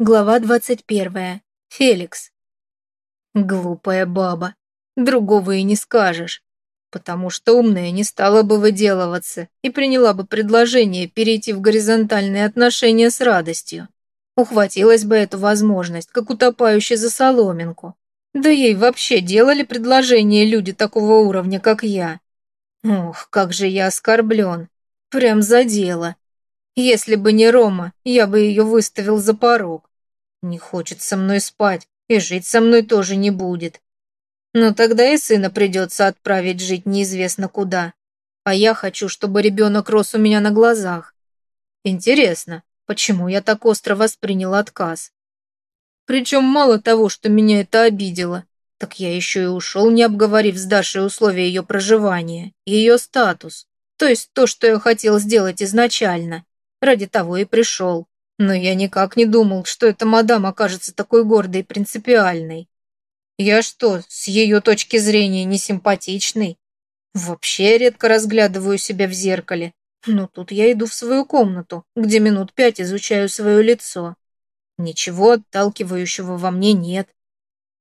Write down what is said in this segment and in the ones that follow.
Глава 21. Феликс. Глупая баба. Другого и не скажешь. Потому что умная не стала бы выделываться и приняла бы предложение перейти в горизонтальные отношения с радостью. Ухватилась бы эту возможность, как утопающий за соломинку. Да ей вообще делали предложение люди такого уровня, как я. Ох, как же я оскорблен. Прям за дело. Если бы не Рома, я бы ее выставил за порог. Не хочет со мной спать, и жить со мной тоже не будет. Но тогда и сына придется отправить жить неизвестно куда. А я хочу, чтобы ребенок рос у меня на глазах. Интересно, почему я так остро воспринял отказ? Причем мало того, что меня это обидело, так я еще и ушел, не обговорив с Дашей условия ее проживания, ее статус, то есть то, что я хотел сделать изначально. Ради того и пришел. Но я никак не думал, что эта мадам окажется такой гордой и принципиальной. Я что, с ее точки зрения не симпатичный? Вообще редко разглядываю себя в зеркале. Но тут я иду в свою комнату, где минут пять изучаю свое лицо. Ничего отталкивающего во мне нет.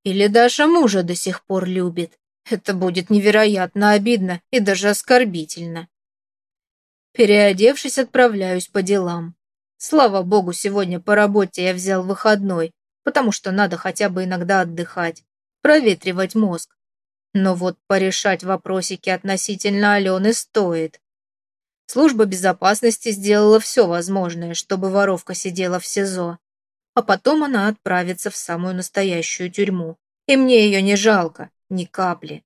Или Даша мужа до сих пор любит. Это будет невероятно обидно и даже оскорбительно. Переодевшись, отправляюсь по делам. Слава богу, сегодня по работе я взял выходной, потому что надо хотя бы иногда отдыхать, проветривать мозг. Но вот порешать вопросики относительно Алены стоит. Служба безопасности сделала все возможное, чтобы воровка сидела в СИЗО. А потом она отправится в самую настоящую тюрьму. И мне ее не жалко, ни капли.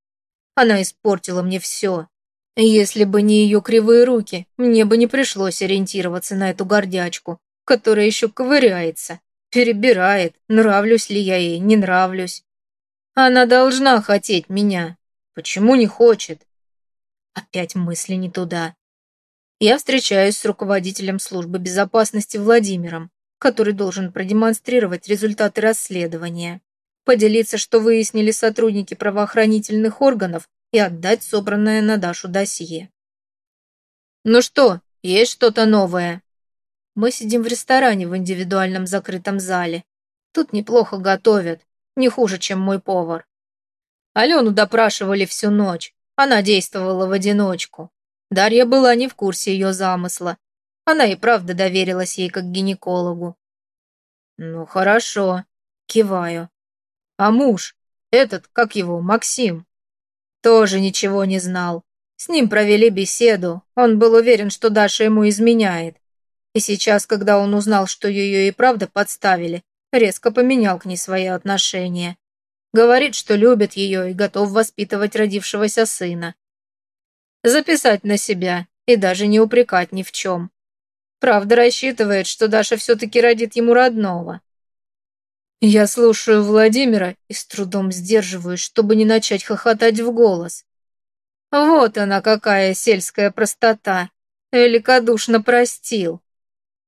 Она испортила мне все, если бы не ее кривые руки, мне бы не пришлось ориентироваться на эту гордячку, которая еще ковыряется, перебирает, нравлюсь ли я ей, не нравлюсь. Она должна хотеть меня. Почему не хочет? Опять мысли не туда. Я встречаюсь с руководителем службы безопасности Владимиром, который должен продемонстрировать результаты расследования, поделиться, что выяснили сотрудники правоохранительных органов и отдать собранное на Дашу досье. «Ну что, есть что-то новое?» Мы сидим в ресторане в индивидуальном закрытом зале. Тут неплохо готовят, не хуже, чем мой повар. Алену допрашивали всю ночь, она действовала в одиночку. Дарья была не в курсе ее замысла. Она и правда доверилась ей как гинекологу. «Ну, хорошо», — киваю. «А муж? Этот, как его, Максим?» Тоже ничего не знал. С ним провели беседу, он был уверен, что Даша ему изменяет. И сейчас, когда он узнал, что ее и правда подставили, резко поменял к ней свои отношения. Говорит, что любит ее и готов воспитывать родившегося сына. Записать на себя и даже не упрекать ни в чем. Правда, рассчитывает, что Даша все-таки родит ему родного. Я слушаю Владимира и с трудом сдерживаюсь, чтобы не начать хохотать в голос. Вот она какая сельская простота. Великодушно простил.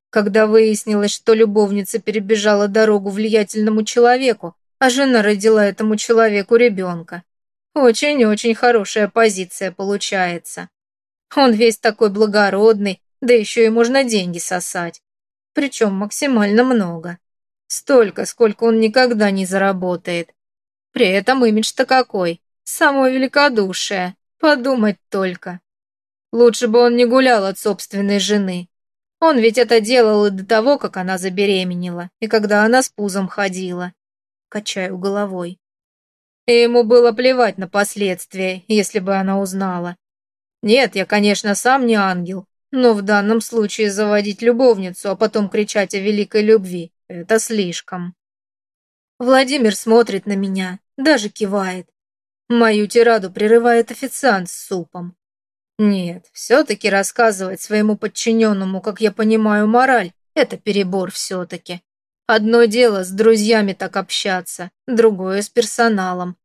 Когда выяснилось, что любовница перебежала дорогу влиятельному человеку, а жена родила этому человеку ребенка. Очень-очень хорошая позиция получается. Он весь такой благородный, да еще и можно деньги сосать. Причем максимально много. Столько, сколько он никогда не заработает. При этом имидж-то какой. Само великодушие. Подумать только. Лучше бы он не гулял от собственной жены. Он ведь это делал и до того, как она забеременела, и когда она с пузом ходила. Качаю головой. И ему было плевать на последствия, если бы она узнала. Нет, я, конечно, сам не ангел, но в данном случае заводить любовницу, а потом кричать о великой любви это слишком. Владимир смотрит на меня, даже кивает. Мою тираду прерывает официант с супом. Нет, все-таки рассказывать своему подчиненному, как я понимаю, мораль, это перебор все-таки. Одно дело с друзьями так общаться, другое с персоналом.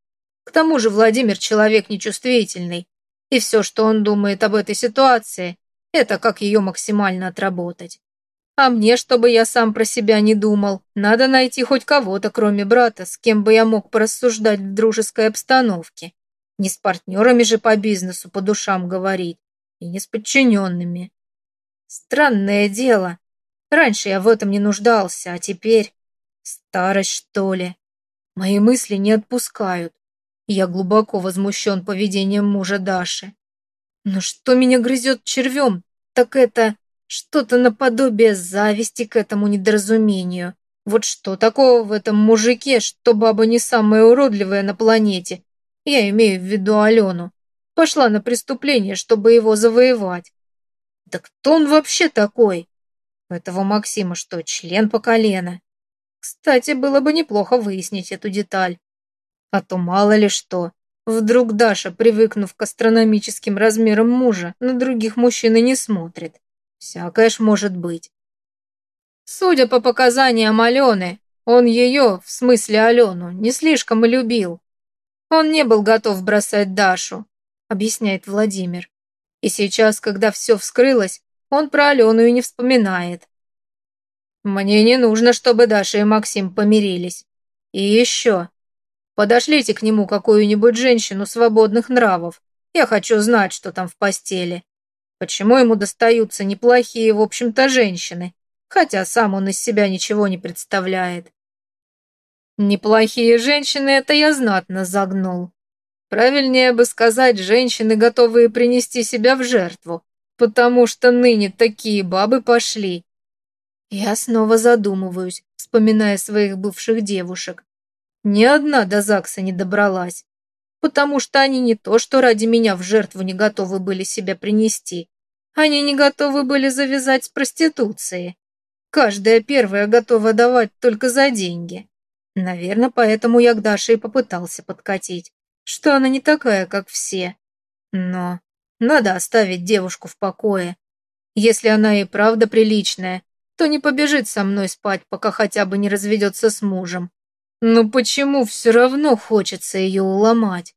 К тому же Владимир человек нечувствительный, и все, что он думает об этой ситуации, это как ее максимально отработать. А мне, чтобы я сам про себя не думал, надо найти хоть кого-то, кроме брата, с кем бы я мог порассуждать в дружеской обстановке. Не с партнерами же по бизнесу по душам говорить, и не с подчиненными. Странное дело. Раньше я в этом не нуждался, а теперь... Старость, что ли? Мои мысли не отпускают. Я глубоко возмущен поведением мужа Даши. Но что меня грызет червем, так это что-то наподобие зависти к этому недоразумению. Вот что такого в этом мужике, что баба не самая уродливая на планете? Я имею в виду Алену. Пошла на преступление, чтобы его завоевать. Да кто он вообще такой? У этого Максима что, член по колено? Кстати, было бы неплохо выяснить эту деталь. А то мало ли что. Вдруг Даша, привыкнув к астрономическим размерам мужа, на других мужчин и не смотрит. Всякое ж может быть. Судя по показаниям Алены, он ее, в смысле Алену, не слишком любил. Он не был готов бросать Дашу, объясняет Владимир. И сейчас, когда все вскрылось, он про Алену и не вспоминает. Мне не нужно, чтобы Даша и Максим помирились. И еще, Подошлите к нему какую-нибудь женщину свободных нравов. Я хочу знать, что там в постели. Почему ему достаются неплохие, в общем-то, женщины, хотя сам он из себя ничего не представляет. Неплохие женщины — это я знатно загнул. Правильнее бы сказать, женщины, готовые принести себя в жертву, потому что ныне такие бабы пошли. Я снова задумываюсь, вспоминая своих бывших девушек. Ни одна до ЗАГСа не добралась, потому что они не то, что ради меня в жертву не готовы были себя принести, они не готовы были завязать с проституцией. Каждая первая готова давать только за деньги. Наверное, поэтому я к Даше и попытался подкатить, что она не такая, как все. Но надо оставить девушку в покое. Если она и правда приличная, то не побежит со мной спать, пока хотя бы не разведется с мужем. Но почему все равно хочется ее уломать?